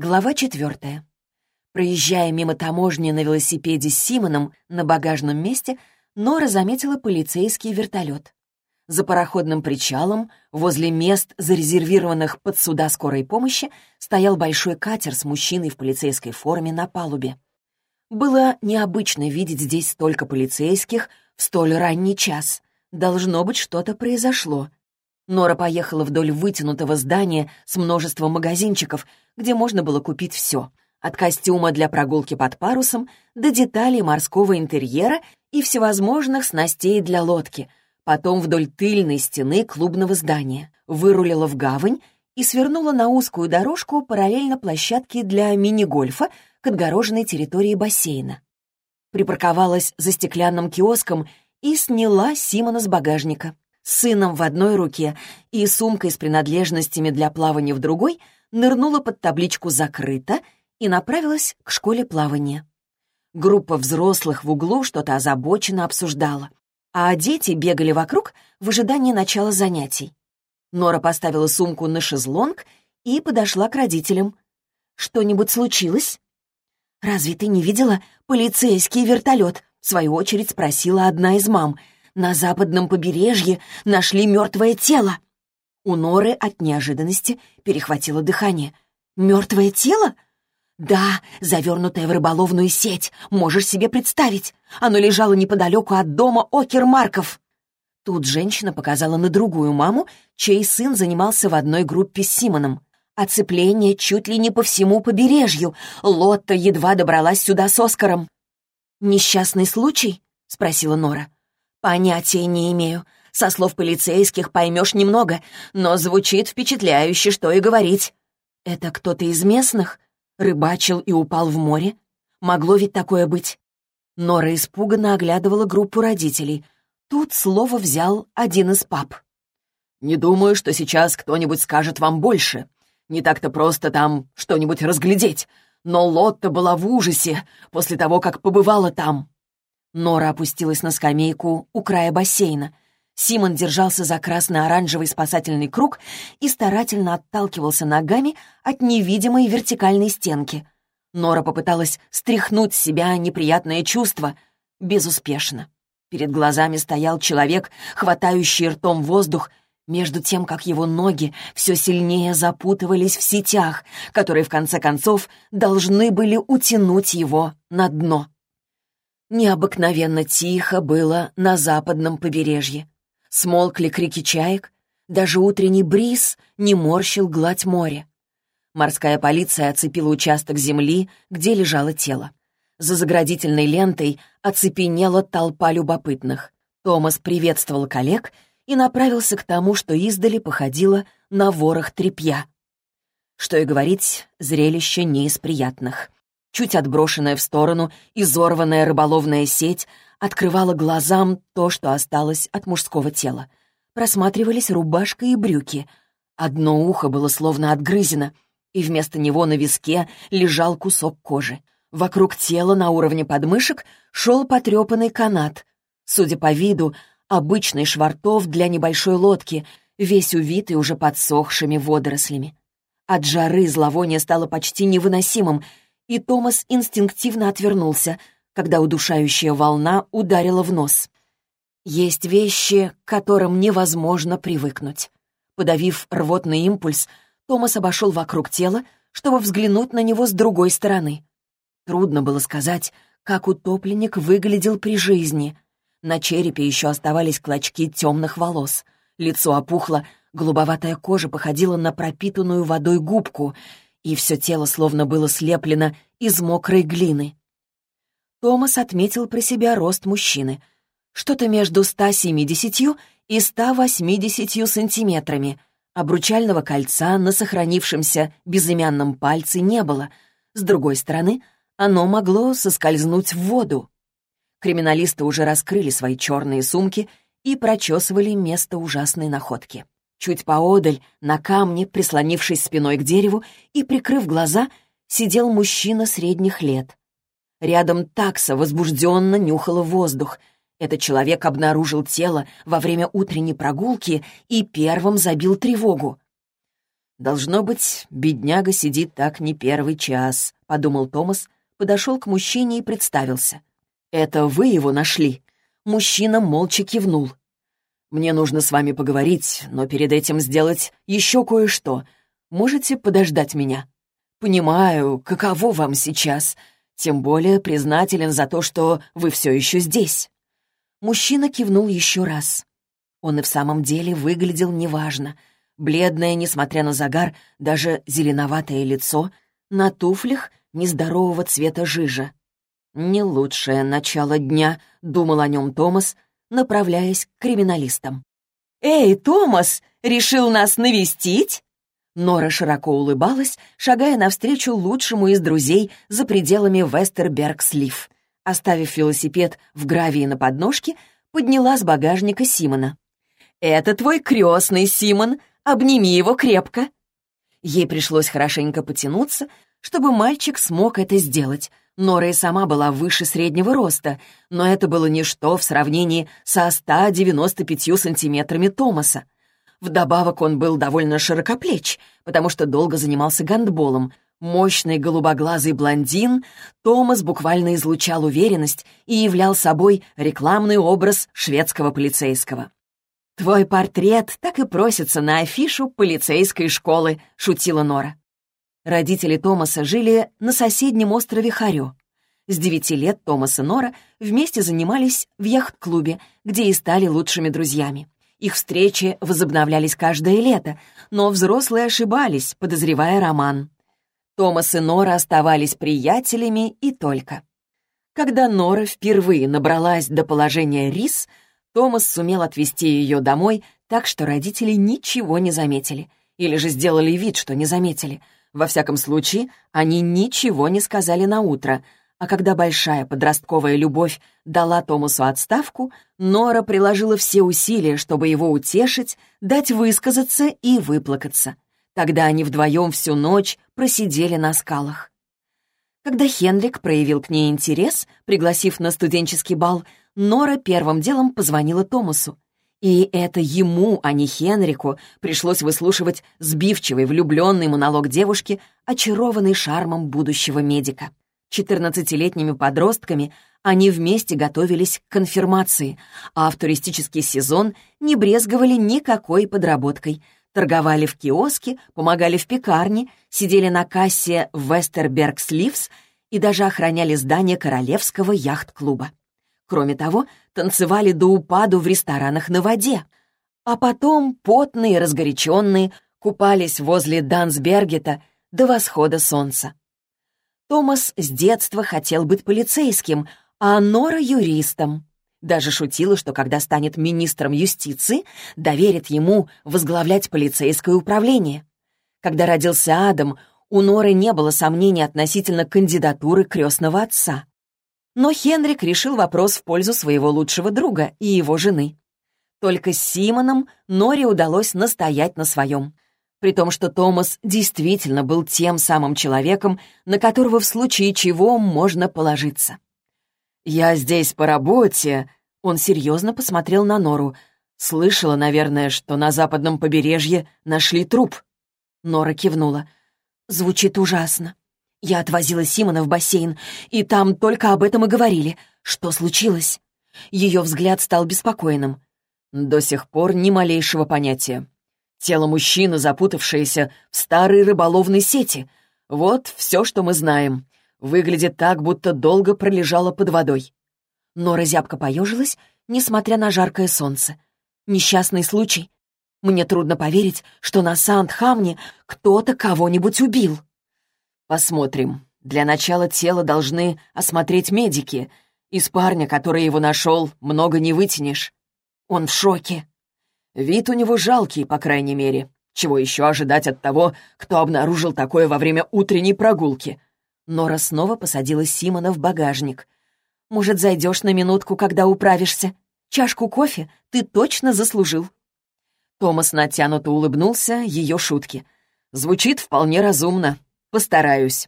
Глава четвертая. Проезжая мимо таможни на велосипеде с Симоном на багажном месте, Нора заметила полицейский вертолет. За пароходным причалом, возле мест, зарезервированных под суда скорой помощи, стоял большой катер с мужчиной в полицейской форме на палубе. Было необычно видеть здесь столько полицейских в столь ранний час. Должно быть, что-то произошло. Нора поехала вдоль вытянутого здания с множеством магазинчиков, где можно было купить все. От костюма для прогулки под парусом до деталей морского интерьера и всевозможных снастей для лодки. Потом вдоль тыльной стены клубного здания. Вырулила в гавань и свернула на узкую дорожку параллельно площадке для мини-гольфа к отгороженной территории бассейна. Припарковалась за стеклянным киоском и сняла Симона с багажника с сыном в одной руке и сумкой с принадлежностями для плавания в другой, нырнула под табличку «Закрыто» и направилась к школе плавания. Группа взрослых в углу что-то озабоченно обсуждала, а дети бегали вокруг в ожидании начала занятий. Нора поставила сумку на шезлонг и подошла к родителям. «Что-нибудь случилось?» «Разве ты не видела полицейский вертолет?» — в свою очередь спросила одна из мам — на западном побережье нашли мертвое тело. У Норы от неожиданности перехватило дыхание. «Мертвое тело?» «Да, завернутое в рыболовную сеть, можешь себе представить. Оно лежало неподалеку от дома Окермарков». Тут женщина показала на другую маму, чей сын занимался в одной группе с Симоном. Оцепление чуть ли не по всему побережью. Лотта едва добралась сюда с Оскаром. «Несчастный случай?» — спросила Нора. «Понятия не имею. Со слов полицейских поймешь немного, но звучит впечатляюще, что и говорить. Это кто-то из местных? Рыбачил и упал в море? Могло ведь такое быть?» Нора испуганно оглядывала группу родителей. Тут слово взял один из пап. «Не думаю, что сейчас кто-нибудь скажет вам больше. Не так-то просто там что-нибудь разглядеть. Но Лотта была в ужасе после того, как побывала там. Нора опустилась на скамейку у края бассейна. Симон держался за красно-оранжевый спасательный круг и старательно отталкивался ногами от невидимой вертикальной стенки. Нора попыталась стряхнуть с себя неприятное чувство. Безуспешно. Перед глазами стоял человек, хватающий ртом воздух, между тем, как его ноги все сильнее запутывались в сетях, которые, в конце концов, должны были утянуть его на дно. Необыкновенно тихо было на западном побережье. Смолкли крики чаек, даже утренний бриз не морщил гладь моря. Морская полиция оцепила участок земли, где лежало тело. За заградительной лентой оцепенела толпа любопытных. Томас приветствовал коллег и направился к тому, что издали походило на ворох тряпья. Что и говорить, зрелище не из приятных. Чуть отброшенная в сторону, изорванная рыболовная сеть открывала глазам то, что осталось от мужского тела. Просматривались рубашка и брюки. Одно ухо было словно отгрызено, и вместо него на виске лежал кусок кожи. Вокруг тела на уровне подмышек шел потрепанный канат. Судя по виду, обычный швартов для небольшой лодки, весь увитый уже подсохшими водорослями. От жары зловоние стало почти невыносимым — и Томас инстинктивно отвернулся, когда удушающая волна ударила в нос. Есть вещи, к которым невозможно привыкнуть. Подавив рвотный импульс, Томас обошел вокруг тела, чтобы взглянуть на него с другой стороны. Трудно было сказать, как утопленник выглядел при жизни. На черепе еще оставались клочки темных волос. Лицо опухло, голубоватая кожа походила на пропитанную водой губку — и все тело словно было слеплено из мокрой глины. Томас отметил про себя рост мужчины. Что-то между 170 и 180 сантиметрами. Обручального кольца на сохранившемся безымянном пальце не было. С другой стороны, оно могло соскользнуть в воду. Криминалисты уже раскрыли свои черные сумки и прочесывали место ужасной находки. Чуть поодаль, на камне, прислонившись спиной к дереву и прикрыв глаза, сидел мужчина средних лет. Рядом такса возбужденно нюхала воздух. Этот человек обнаружил тело во время утренней прогулки и первым забил тревогу. «Должно быть, бедняга сидит так не первый час», — подумал Томас, подошел к мужчине и представился. «Это вы его нашли?» Мужчина молча кивнул. «Мне нужно с вами поговорить, но перед этим сделать еще кое-что. Можете подождать меня?» «Понимаю, каково вам сейчас. Тем более признателен за то, что вы все еще здесь». Мужчина кивнул еще раз. Он и в самом деле выглядел неважно. Бледное, несмотря на загар, даже зеленоватое лицо, на туфлях нездорового цвета жижа. «Не лучшее начало дня», — думал о нем Томас, направляясь к криминалистам. «Эй, Томас, решил нас навестить?» Нора широко улыбалась, шагая навстречу лучшему из друзей за пределами Вестерберг-слив. Оставив велосипед в гравии на подножке, подняла с багажника Симона. «Это твой крестный, Симон. Обними его крепко». Ей пришлось хорошенько потянуться, чтобы мальчик смог это сделать. Нора и сама была выше среднего роста, но это было ничто в сравнении со 195 сантиметрами Томаса. Вдобавок он был довольно широкоплеч, потому что долго занимался гандболом — Мощный голубоглазый блондин, Томас буквально излучал уверенность и являл собой рекламный образ шведского полицейского. «Твой портрет так и просится на афишу полицейской школы», — шутила Нора. Родители Томаса жили на соседнем острове Харё. С девяти лет Томас и Нора вместе занимались в яхт-клубе, где и стали лучшими друзьями. Их встречи возобновлялись каждое лето, но взрослые ошибались, подозревая роман. Томас и Нора оставались приятелями и только. Когда Нора впервые набралась до положения рис, Томас сумел отвезти ее домой так, что родители ничего не заметили. Или же сделали вид, что не заметили. Во всяком случае, они ничего не сказали на утро, а когда большая подростковая любовь дала Томасу отставку, Нора приложила все усилия, чтобы его утешить, дать высказаться и выплакаться. Тогда они вдвоем всю ночь просидели на скалах. Когда Хенрик проявил к ней интерес, пригласив на студенческий бал, Нора первым делом позвонила Томасу. И это ему, а не Хенрику, пришлось выслушивать сбивчивый влюбленный монолог девушки, очарованный шармом будущего медика. Четырнадцатилетними подростками они вместе готовились к конфирмации, а в туристический сезон не брезговали никакой подработкой — торговали в киоске, помогали в пекарне, сидели на кассе в Вестерберг Сливс и даже охраняли здание Королевского яхт-клуба. Кроме того, танцевали до упаду в ресторанах на воде. А потом, потные разгоряченные, купались возле Дансбергета до восхода солнца. Томас с детства хотел быть полицейским, а Нора — юристом. Даже шутила, что когда станет министром юстиции, доверит ему возглавлять полицейское управление. Когда родился Адам, у Норы не было сомнений относительно кандидатуры крестного отца. Но Хенрик решил вопрос в пользу своего лучшего друга и его жены. Только с Симоном Норе удалось настоять на своем. При том, что Томас действительно был тем самым человеком, на которого в случае чего можно положиться. «Я здесь по работе», — он серьезно посмотрел на Нору. «Слышала, наверное, что на западном побережье нашли труп». Нора кивнула. «Звучит ужасно. Я отвозила Симона в бассейн, и там только об этом и говорили. Что случилось?» Ее взгляд стал беспокойным. «До сих пор ни малейшего понятия. Тело мужчины, запутавшееся в старой рыболовной сети. Вот все, что мы знаем. Выглядит так, будто долго пролежала под водой. Нора зябко поежилась, несмотря на жаркое солнце. Несчастный случай. Мне трудно поверить, что на Сандхамне кто-то кого-нибудь убил. Посмотрим. Для начала тело должны осмотреть медики. Из парня, который его нашел, много не вытянешь. Он в шоке. Вид у него жалкий, по крайней мере. Чего еще ожидать от того, кто обнаружил такое во время утренней прогулки? Нора снова посадила Симона в багажник. «Может, зайдешь на минутку, когда управишься? Чашку кофе ты точно заслужил». Томас натянуто улыбнулся ее шутке. «Звучит вполне разумно. Постараюсь».